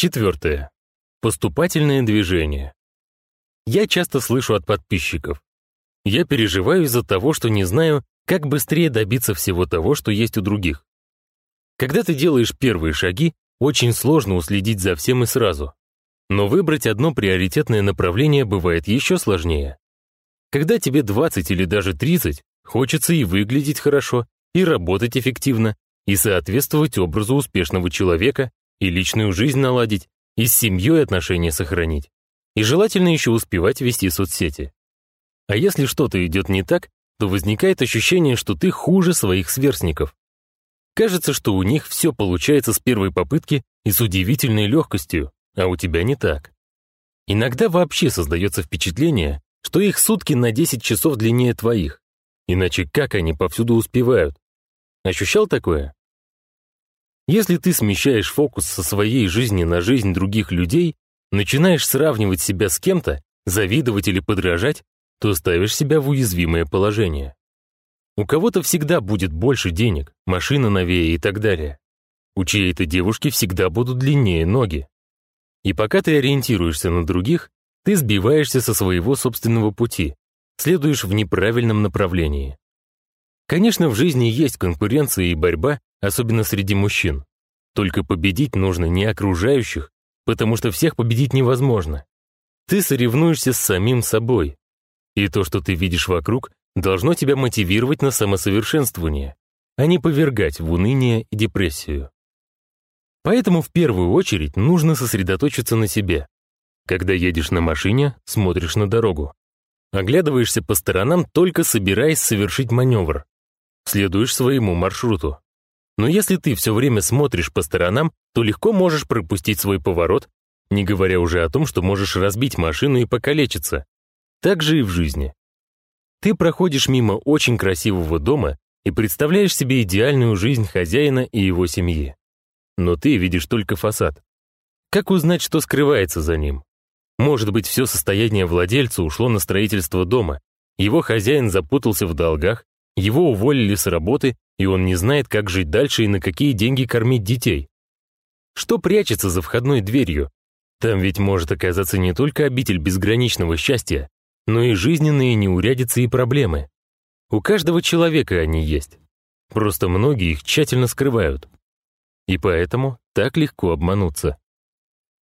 Четвертое. Поступательное движение. Я часто слышу от подписчиков. Я переживаю из-за того, что не знаю, как быстрее добиться всего того, что есть у других. Когда ты делаешь первые шаги, очень сложно уследить за всем и сразу. Но выбрать одно приоритетное направление бывает еще сложнее. Когда тебе 20 или даже 30, хочется и выглядеть хорошо, и работать эффективно, и соответствовать образу успешного человека, и личную жизнь наладить, и с семьей отношения сохранить. И желательно еще успевать вести соцсети. А если что-то идет не так, то возникает ощущение, что ты хуже своих сверстников. Кажется, что у них все получается с первой попытки и с удивительной легкостью, а у тебя не так. Иногда вообще создается впечатление, что их сутки на 10 часов длиннее твоих. Иначе как они повсюду успевают? Ощущал такое? Если ты смещаешь фокус со своей жизни на жизнь других людей, начинаешь сравнивать себя с кем-то, завидовать или подражать, то ставишь себя в уязвимое положение. У кого-то всегда будет больше денег, машина новее и так далее. У чьей-то девушки всегда будут длиннее ноги. И пока ты ориентируешься на других, ты сбиваешься со своего собственного пути, следуешь в неправильном направлении. Конечно, в жизни есть конкуренция и борьба, особенно среди мужчин. Только победить нужно не окружающих, потому что всех победить невозможно. Ты соревнуешься с самим собой. И то, что ты видишь вокруг, должно тебя мотивировать на самосовершенствование, а не повергать в уныние и депрессию. Поэтому в первую очередь нужно сосредоточиться на себе. Когда едешь на машине, смотришь на дорогу. Оглядываешься по сторонам, только собираясь совершить маневр. Следуешь своему маршруту. Но если ты все время смотришь по сторонам, то легко можешь пропустить свой поворот, не говоря уже о том, что можешь разбить машину и покалечиться. Так же и в жизни. Ты проходишь мимо очень красивого дома и представляешь себе идеальную жизнь хозяина и его семьи. Но ты видишь только фасад. Как узнать, что скрывается за ним? Может быть, все состояние владельца ушло на строительство дома, его хозяин запутался в долгах, его уволили с работы, и он не знает, как жить дальше и на какие деньги кормить детей. Что прячется за входной дверью? Там ведь может оказаться не только обитель безграничного счастья, но и жизненные неурядицы и проблемы. У каждого человека они есть. Просто многие их тщательно скрывают. И поэтому так легко обмануться.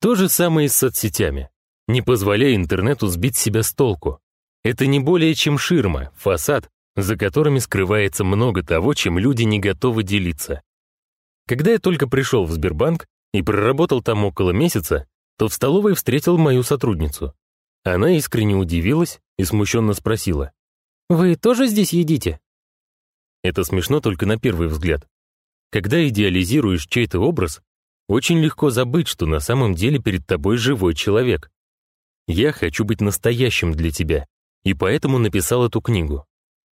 То же самое и с соцсетями. Не позволяя интернету сбить себя с толку. Это не более чем ширма, фасад, за которыми скрывается много того, чем люди не готовы делиться. Когда я только пришел в Сбербанк и проработал там около месяца, то в столовой встретил мою сотрудницу. Она искренне удивилась и смущенно спросила. «Вы тоже здесь едите?» Это смешно только на первый взгляд. Когда идеализируешь чей-то образ, очень легко забыть, что на самом деле перед тобой живой человек. Я хочу быть настоящим для тебя, и поэтому написал эту книгу.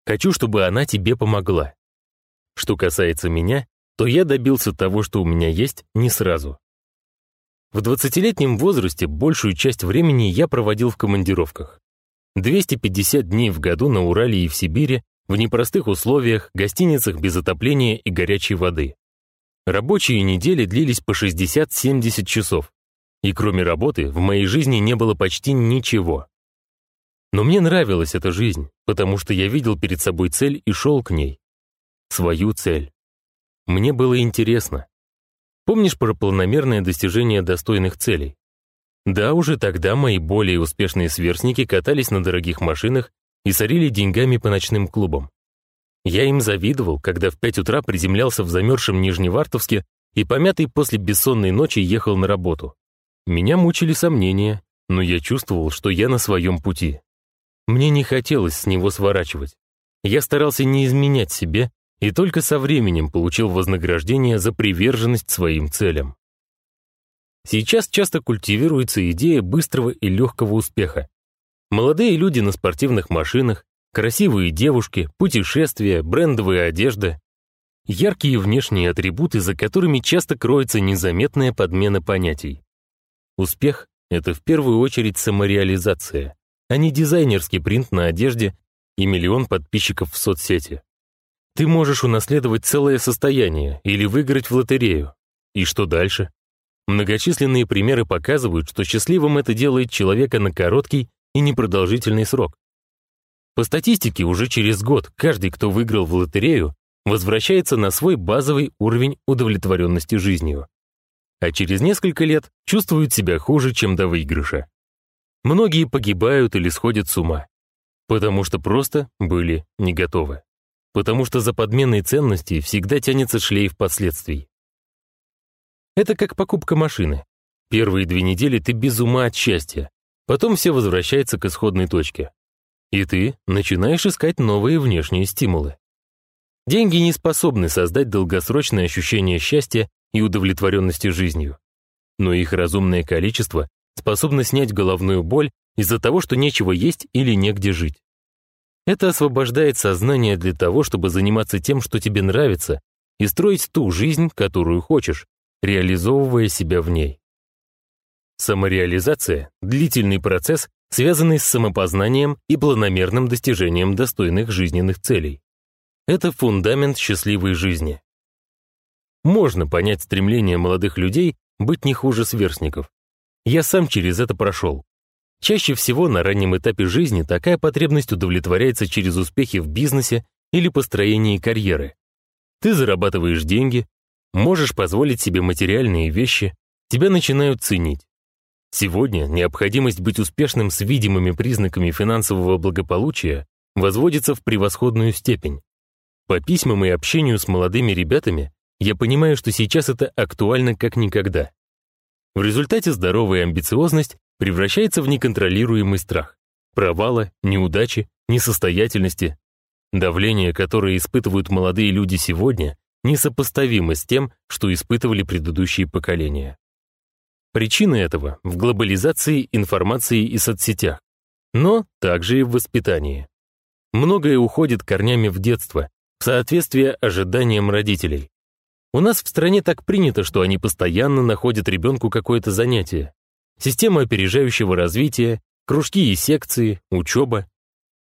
Хочу, чтобы она тебе помогла. Что касается меня, то я добился того, что у меня есть, не сразу. В 20-летнем возрасте большую часть времени я проводил в командировках. 250 дней в году на Урале и в Сибири, в непростых условиях, гостиницах без отопления и горячей воды. Рабочие недели длились по 60-70 часов. И кроме работы, в моей жизни не было почти ничего. Но мне нравилась эта жизнь, потому что я видел перед собой цель и шел к ней. Свою цель. Мне было интересно. Помнишь про планомерное достижение достойных целей? Да, уже тогда мои более успешные сверстники катались на дорогих машинах и сорили деньгами по ночным клубам. Я им завидовал, когда в пять утра приземлялся в замерзшем Нижневартовске и помятый после бессонной ночи ехал на работу. Меня мучили сомнения, но я чувствовал, что я на своем пути. Мне не хотелось с него сворачивать. Я старался не изменять себе и только со временем получил вознаграждение за приверженность своим целям. Сейчас часто культивируется идея быстрого и легкого успеха. Молодые люди на спортивных машинах, красивые девушки, путешествия, брендовая одежда. Яркие внешние атрибуты, за которыми часто кроется незаметная подмена понятий. Успех — это в первую очередь самореализация а не дизайнерский принт на одежде и миллион подписчиков в соцсети. Ты можешь унаследовать целое состояние или выиграть в лотерею. И что дальше? Многочисленные примеры показывают, что счастливым это делает человека на короткий и непродолжительный срок. По статистике, уже через год каждый, кто выиграл в лотерею, возвращается на свой базовый уровень удовлетворенности жизнью. А через несколько лет чувствует себя хуже, чем до выигрыша. Многие погибают или сходят с ума, потому что просто были не готовы. Потому что за подменной ценностей всегда тянется шлейф последствий. Это как покупка машины. Первые две недели ты без ума от счастья, потом все возвращается к исходной точке. И ты начинаешь искать новые внешние стимулы. Деньги не способны создать долгосрочное ощущение счастья и удовлетворенности жизнью. Но их разумное количество способно снять головную боль из-за того, что нечего есть или негде жить. Это освобождает сознание для того, чтобы заниматься тем, что тебе нравится, и строить ту жизнь, которую хочешь, реализовывая себя в ней. Самореализация — длительный процесс, связанный с самопознанием и планомерным достижением достойных жизненных целей. Это фундамент счастливой жизни. Можно понять стремление молодых людей быть не хуже сверстников. Я сам через это прошел. Чаще всего на раннем этапе жизни такая потребность удовлетворяется через успехи в бизнесе или построении карьеры. Ты зарабатываешь деньги, можешь позволить себе материальные вещи, тебя начинают ценить. Сегодня необходимость быть успешным с видимыми признаками финансового благополучия возводится в превосходную степень. По письмам и общению с молодыми ребятами я понимаю, что сейчас это актуально как никогда. В результате здоровая амбициозность превращается в неконтролируемый страх, провала, неудачи, несостоятельности. Давление, которое испытывают молодые люди сегодня, несопоставимо с тем, что испытывали предыдущие поколения. Причины этого в глобализации информации и соцсетях, но также и в воспитании. Многое уходит корнями в детство, соответствие ожиданиям родителей. У нас в стране так принято, что они постоянно находят ребенку какое-то занятие. Система опережающего развития, кружки и секции, учеба.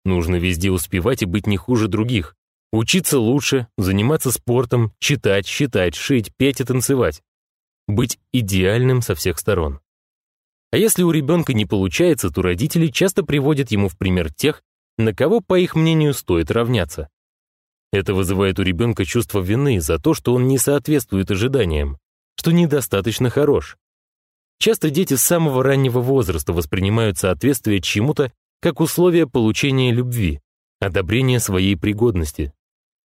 Нужно везде успевать и быть не хуже других. Учиться лучше, заниматься спортом, читать, считать, шить, петь и танцевать. Быть идеальным со всех сторон. А если у ребенка не получается, то родители часто приводят ему в пример тех, на кого, по их мнению, стоит равняться. Это вызывает у ребенка чувство вины за то, что он не соответствует ожиданиям, что недостаточно хорош. Часто дети с самого раннего возраста воспринимают соответствие чему-то как условие получения любви, одобрения своей пригодности.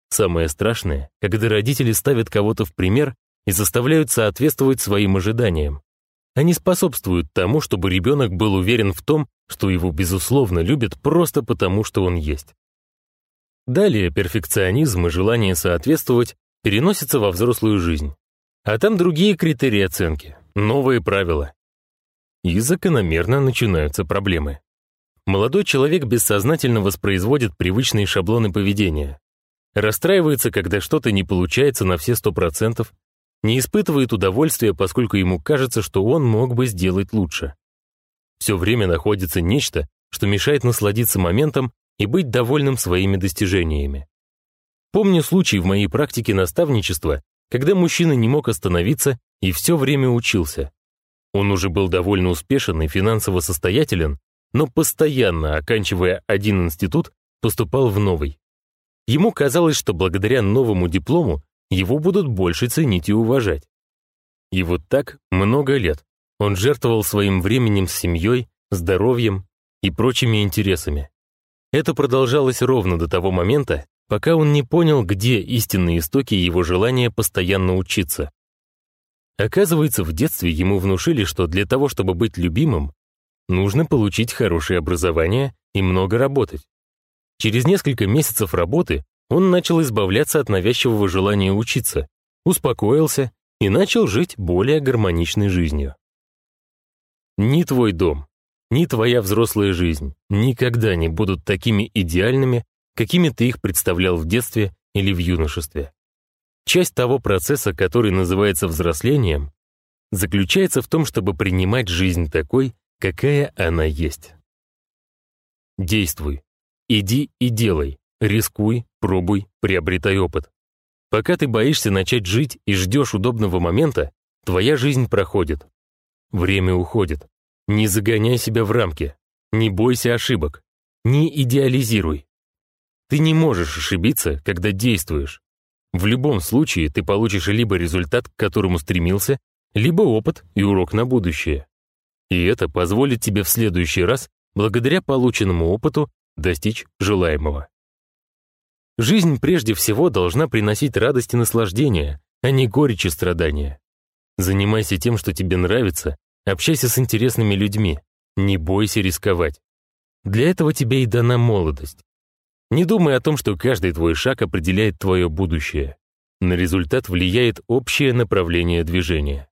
Самое страшное, когда родители ставят кого-то в пример и заставляют соответствовать своим ожиданиям. Они способствуют тому, чтобы ребенок был уверен в том, что его безусловно любят просто потому, что он есть. Далее перфекционизм и желание соответствовать переносятся во взрослую жизнь. А там другие критерии оценки, новые правила. И закономерно начинаются проблемы. Молодой человек бессознательно воспроизводит привычные шаблоны поведения. Расстраивается, когда что-то не получается на все 100%, не испытывает удовольствия, поскольку ему кажется, что он мог бы сделать лучше. Все время находится нечто, что мешает насладиться моментом и быть довольным своими достижениями. Помню случай в моей практике наставничества, когда мужчина не мог остановиться и все время учился. Он уже был довольно успешен и финансово состоятелен, но постоянно, оканчивая один институт, поступал в новый. Ему казалось, что благодаря новому диплому его будут больше ценить и уважать. И вот так много лет он жертвовал своим временем с семьей, здоровьем и прочими интересами. Это продолжалось ровно до того момента, пока он не понял, где истинные истоки его желания постоянно учиться. Оказывается, в детстве ему внушили, что для того, чтобы быть любимым, нужно получить хорошее образование и много работать. Через несколько месяцев работы он начал избавляться от навязчивого желания учиться, успокоился и начал жить более гармоничной жизнью. Не твой дом, ни твоя взрослая жизнь никогда не будут такими идеальными, какими ты их представлял в детстве или в юношестве. Часть того процесса, который называется взрослением, заключается в том, чтобы принимать жизнь такой, какая она есть. Действуй. Иди и делай. Рискуй, пробуй, приобретай опыт. Пока ты боишься начать жить и ждешь удобного момента, твоя жизнь проходит. Время уходит. Не загоняй себя в рамки. Не бойся ошибок. Не идеализируй. Ты не можешь ошибиться, когда действуешь. В любом случае ты получишь либо результат, к которому стремился, либо опыт и урок на будущее. И это позволит тебе в следующий раз, благодаря полученному опыту, достичь желаемого. Жизнь прежде всего должна приносить радость и наслаждение, а не горечь и страдания. Занимайся тем, что тебе нравится, общайся с интересными людьми, не бойся рисковать. Для этого тебе и дана молодость. Не думай о том, что каждый твой шаг определяет твое будущее. На результат влияет общее направление движения.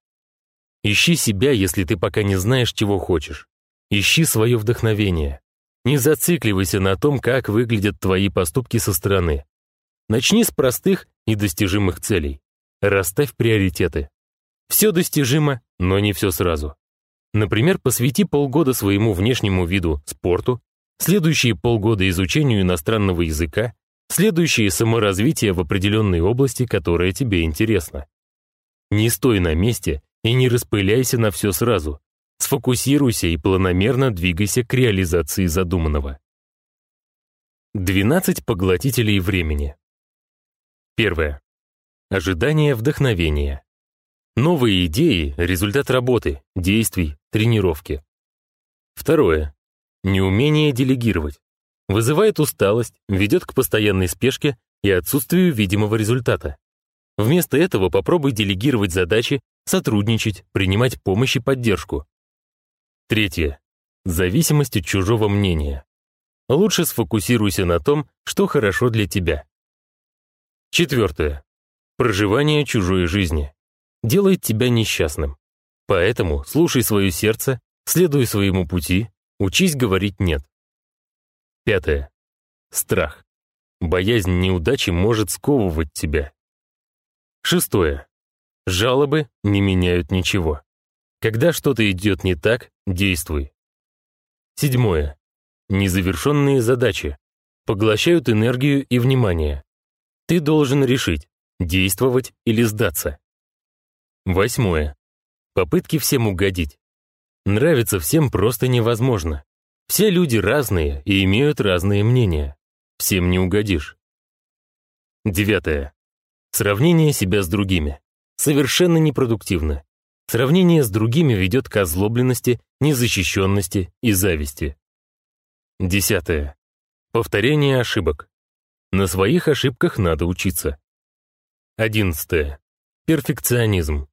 Ищи себя, если ты пока не знаешь, чего хочешь. Ищи свое вдохновение. Не зацикливайся на том, как выглядят твои поступки со стороны. Начни с простых и достижимых целей. Расставь приоритеты. Все достижимо, но не все сразу. Например, посвяти полгода своему внешнему виду, спорту, следующие полгода изучению иностранного языка, следующие саморазвитие в определенной области, которая тебе интересна. Не стой на месте и не распыляйся на все сразу. Сфокусируйся и планомерно двигайся к реализации задуманного. 12 поглотителей времени. Первое. Ожидание вдохновения. Новые идеи – результат работы, действий, тренировки. Второе. Неумение делегировать. Вызывает усталость, ведет к постоянной спешке и отсутствию видимого результата. Вместо этого попробуй делегировать задачи, сотрудничать, принимать помощь и поддержку. Третье. Зависимость от чужого мнения. Лучше сфокусируйся на том, что хорошо для тебя. Четвертое. Проживание чужой жизни. Делает тебя несчастным. Поэтому слушай свое сердце, следуй своему пути, учись говорить «нет». Пятое. Страх. Боязнь неудачи может сковывать тебя. Шестое. Жалобы не меняют ничего. Когда что-то идет не так, действуй. Седьмое. Незавершенные задачи поглощают энергию и внимание. Ты должен решить, действовать или сдаться. Восьмое. Попытки всем угодить. Нравится всем просто невозможно. Все люди разные и имеют разные мнения. Всем не угодишь. Девятое. Сравнение себя с другими. Совершенно непродуктивно. Сравнение с другими ведет к озлобленности, незащищенности и зависти. Десятое. Повторение ошибок. На своих ошибках надо учиться. Одиннадцатое. Перфекционизм.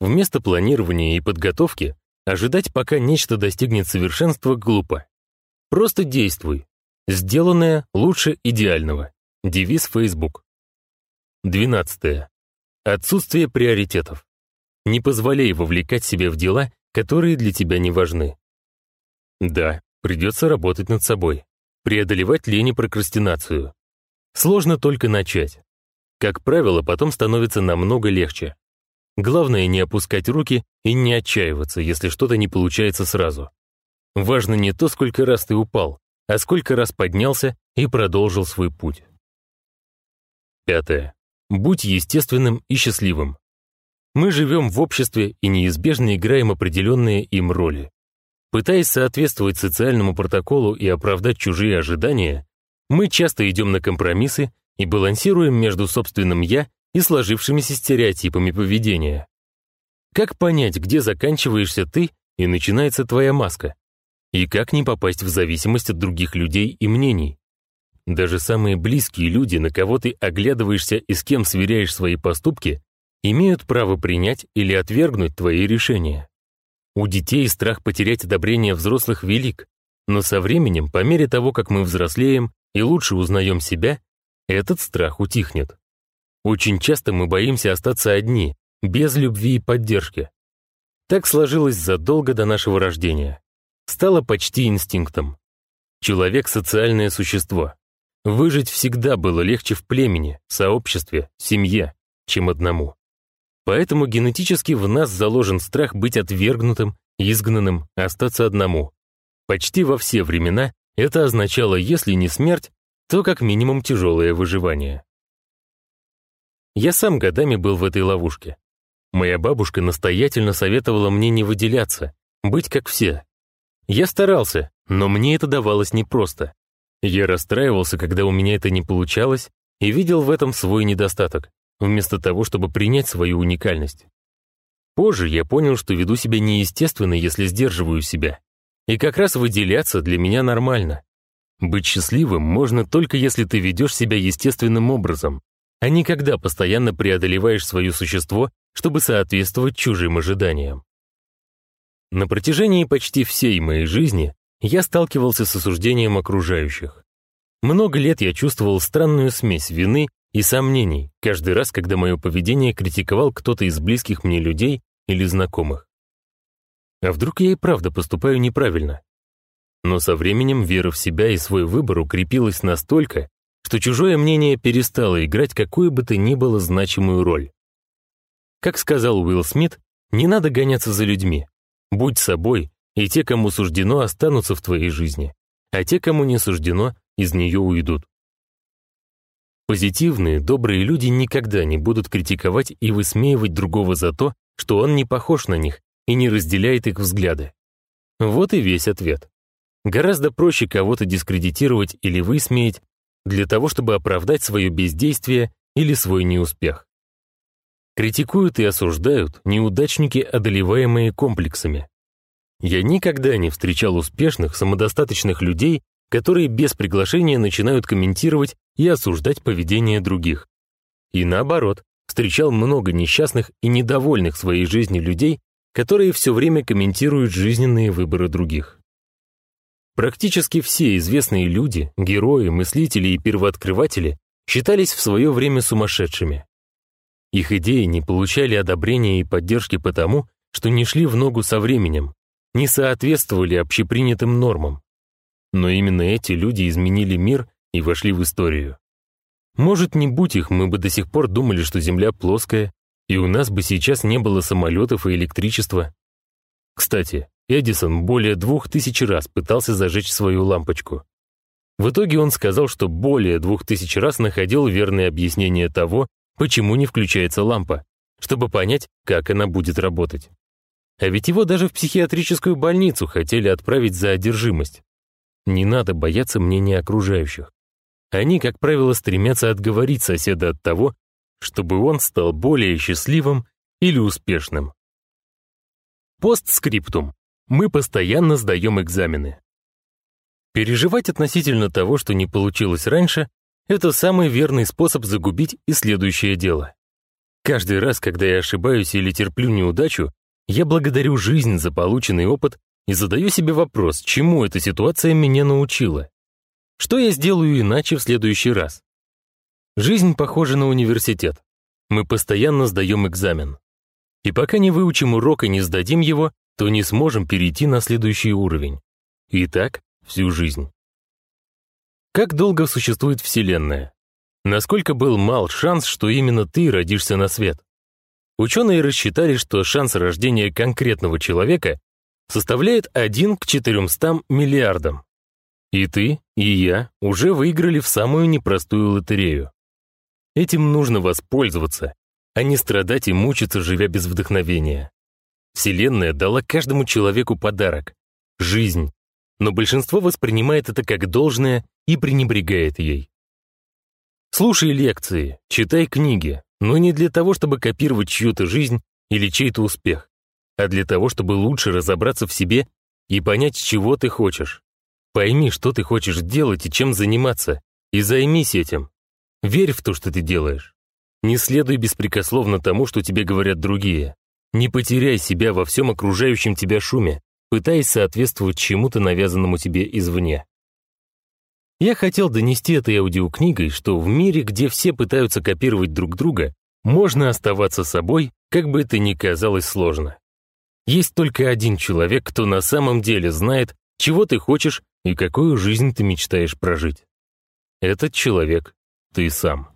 Вместо планирования и подготовки ожидать, пока нечто достигнет совершенства, глупо. Просто действуй. Сделанное лучше идеального. Девиз Facebook. 12. Отсутствие приоритетов. Не позволяй вовлекать себя в дела, которые для тебя не важны. Да, придется работать над собой, преодолевать лень и прокрастинацию. Сложно только начать. Как правило, потом становится намного легче. Главное не опускать руки и не отчаиваться, если что-то не получается сразу. Важно не то, сколько раз ты упал, а сколько раз поднялся и продолжил свой путь. Пятое. Будь естественным и счастливым. Мы живем в обществе и неизбежно играем определенные им роли. Пытаясь соответствовать социальному протоколу и оправдать чужие ожидания, мы часто идем на компромиссы и балансируем между собственным «я» и сложившимися стереотипами поведения. Как понять, где заканчиваешься ты и начинается твоя маска? И как не попасть в зависимость от других людей и мнений? Даже самые близкие люди, на кого ты оглядываешься и с кем сверяешь свои поступки, имеют право принять или отвергнуть твои решения. У детей страх потерять одобрение взрослых велик, но со временем, по мере того, как мы взрослеем и лучше узнаем себя, этот страх утихнет. Очень часто мы боимся остаться одни, без любви и поддержки. Так сложилось задолго до нашего рождения. Стало почти инстинктом. Человек — социальное существо. Выжить всегда было легче в племени, сообществе, семье, чем одному. Поэтому генетически в нас заложен страх быть отвергнутым, изгнанным, остаться одному. Почти во все времена это означало, если не смерть, то как минимум тяжелое выживание. Я сам годами был в этой ловушке. Моя бабушка настоятельно советовала мне не выделяться, быть как все. Я старался, но мне это давалось непросто. Я расстраивался, когда у меня это не получалось, и видел в этом свой недостаток, вместо того, чтобы принять свою уникальность. Позже я понял, что веду себя неестественно, если сдерживаю себя. И как раз выделяться для меня нормально. Быть счастливым можно только если ты ведешь себя естественным образом, а не когда постоянно преодолеваешь свое существо, чтобы соответствовать чужим ожиданиям. На протяжении почти всей моей жизни я сталкивался с осуждением окружающих. Много лет я чувствовал странную смесь вины и сомнений каждый раз, когда мое поведение критиковал кто-то из близких мне людей или знакомых. А вдруг я и правда поступаю неправильно? Но со временем вера в себя и свой выбор укрепилась настолько, что чужое мнение перестало играть какую бы то ни было значимую роль. Как сказал Уилл Смит, не надо гоняться за людьми. Будь собой, и те, кому суждено, останутся в твоей жизни, а те, кому не суждено, из нее уйдут. Позитивные, добрые люди никогда не будут критиковать и высмеивать другого за то, что он не похож на них и не разделяет их взгляды. Вот и весь ответ. Гораздо проще кого-то дискредитировать или высмеять для того, чтобы оправдать свое бездействие или свой неуспех. Критикуют и осуждают неудачники, одолеваемые комплексами. Я никогда не встречал успешных, самодостаточных людей, которые без приглашения начинают комментировать и осуждать поведение других. И наоборот, встречал много несчастных и недовольных своей жизнью людей, которые все время комментируют жизненные выборы других. Практически все известные люди, герои, мыслители и первооткрыватели считались в свое время сумасшедшими. Их идеи не получали одобрения и поддержки потому, что не шли в ногу со временем, не соответствовали общепринятым нормам. Но именно эти люди изменили мир и вошли в историю. Может, не будь их, мы бы до сих пор думали, что Земля плоская, и у нас бы сейчас не было самолетов и электричества. Кстати, Эдисон более двух тысяч раз пытался зажечь свою лампочку. В итоге он сказал, что более двух тысяч раз находил верное объяснение того, почему не включается лампа, чтобы понять, как она будет работать. А ведь его даже в психиатрическую больницу хотели отправить за одержимость. Не надо бояться мнения окружающих. Они, как правило, стремятся отговорить соседа от того, чтобы он стал более счастливым или успешным. Постскриптум. Мы постоянно сдаем экзамены. Переживать относительно того, что не получилось раньше, это самый верный способ загубить и следующее дело. Каждый раз, когда я ошибаюсь или терплю неудачу, я благодарю жизнь за полученный опыт и задаю себе вопрос, чему эта ситуация меня научила. Что я сделаю иначе в следующий раз? Жизнь похожа на университет. Мы постоянно сдаем экзамен. И пока не выучим урок и не сдадим его, то не сможем перейти на следующий уровень. И так всю жизнь. Как долго существует Вселенная? Насколько был мал шанс, что именно ты родишься на свет? Ученые рассчитали, что шанс рождения конкретного человека составляет 1 к 400 миллиардам. И ты, и я уже выиграли в самую непростую лотерею. Этим нужно воспользоваться, а не страдать и мучиться, живя без вдохновения. Вселенная дала каждому человеку подарок — жизнь, но большинство воспринимает это как должное и пренебрегает ей. Слушай лекции, читай книги, но не для того, чтобы копировать чью-то жизнь или чей-то успех, а для того, чтобы лучше разобраться в себе и понять, чего ты хочешь. Пойми, что ты хочешь делать и чем заниматься, и займись этим. Верь в то, что ты делаешь. Не следуй беспрекословно тому, что тебе говорят другие. Не потеряй себя во всем окружающем тебя шуме, пытаясь соответствовать чему-то навязанному тебе извне. Я хотел донести этой аудиокнигой, что в мире, где все пытаются копировать друг друга, можно оставаться собой, как бы это ни казалось сложно. Есть только один человек, кто на самом деле знает, чего ты хочешь и какую жизнь ты мечтаешь прожить. Этот человек — ты сам.